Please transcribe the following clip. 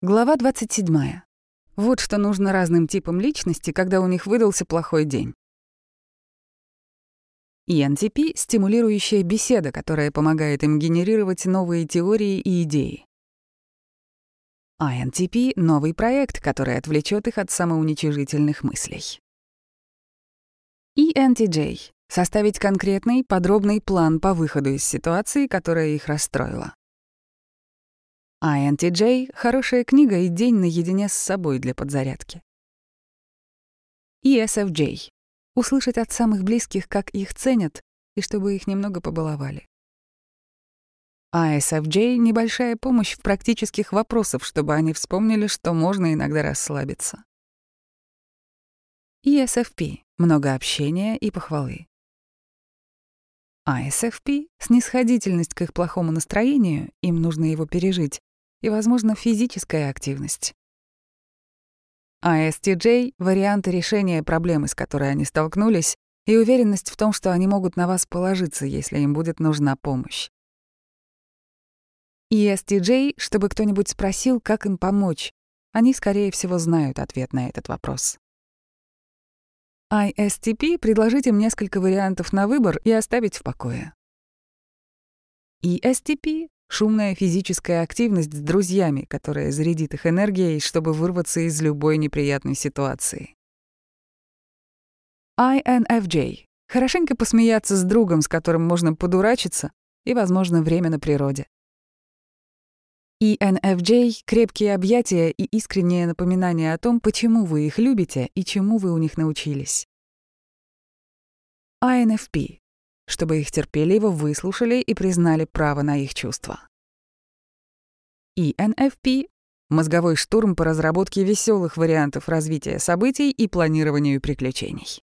Глава 27. Вот что нужно разным типам личности, когда у них выдался плохой день. ENTP — стимулирующая беседа, которая помогает им генерировать новые теории и идеи. INTP — новый проект, который отвлечет их от самоуничижительных мыслей. ENTJ — составить конкретный, подробный план по выходу из ситуации, которая их расстроила. INTJ — хорошая книга и день наедине с собой для подзарядки. ESFJ — услышать от самых близких, как их ценят, и чтобы их немного побаловали. ISFJ — небольшая помощь в практических вопросах, чтобы они вспомнили, что можно иногда расслабиться. ESFP — много общения и похвалы. ISFP — снисходительность к их плохому настроению, им нужно его пережить, и, возможно, физическая активность. ASTJ — варианты решения проблемы, с которой они столкнулись, и уверенность в том, что они могут на вас положиться, если им будет нужна помощь. ESTJ, чтобы кто-нибудь спросил, как им помочь. Они, скорее всего, знают ответ на этот вопрос. ISTP — предложить им несколько вариантов на выбор и оставить в покое. ESTP Шумная физическая активность с друзьями, которая зарядит их энергией, чтобы вырваться из любой неприятной ситуации. INFJ. Хорошенько посмеяться с другом, с которым можно подурачиться, и, возможно, время на природе. ENFJ — крепкие объятия и искреннее напоминание о том, почему вы их любите и чему вы у них научились. INFP чтобы их терпеливо выслушали и признали право на их чувства. И NFP — мозговой штурм по разработке веселых вариантов развития событий и планированию приключений.